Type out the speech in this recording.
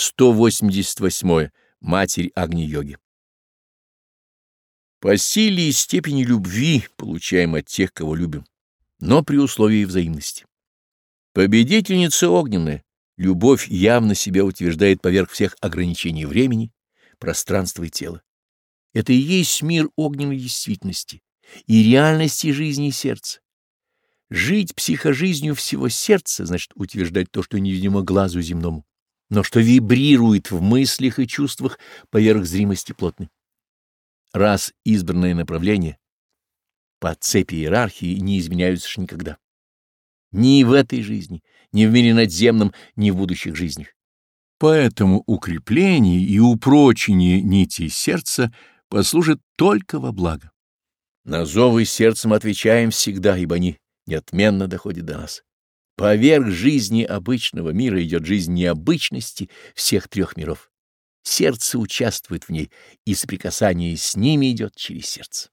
188. Матерь Агни-йоги. По силе и степени любви получаем от тех, кого любим, но при условии взаимности. Победительница огненная, любовь явно себя утверждает поверх всех ограничений времени, пространства и тела. Это и есть мир огненной действительности и реальности жизни и сердца. Жить психожизнью всего сердца значит утверждать то, что невидимо глазу земному но что вибрирует в мыслях и чувствах поверх зримости плотной. Раз избранное направление, по цепи иерархии не изменяются ж никогда. Ни в этой жизни, ни в мире надземном, ни в будущих жизнях. Поэтому укрепление и упрочение нити сердца послужит только во благо. На зовы сердцем отвечаем всегда, ибо они неотменно доходят до нас. Поверх жизни обычного мира идет жизнь необычности всех трех миров. Сердце участвует в ней, и соприкасание с ними идет через сердце.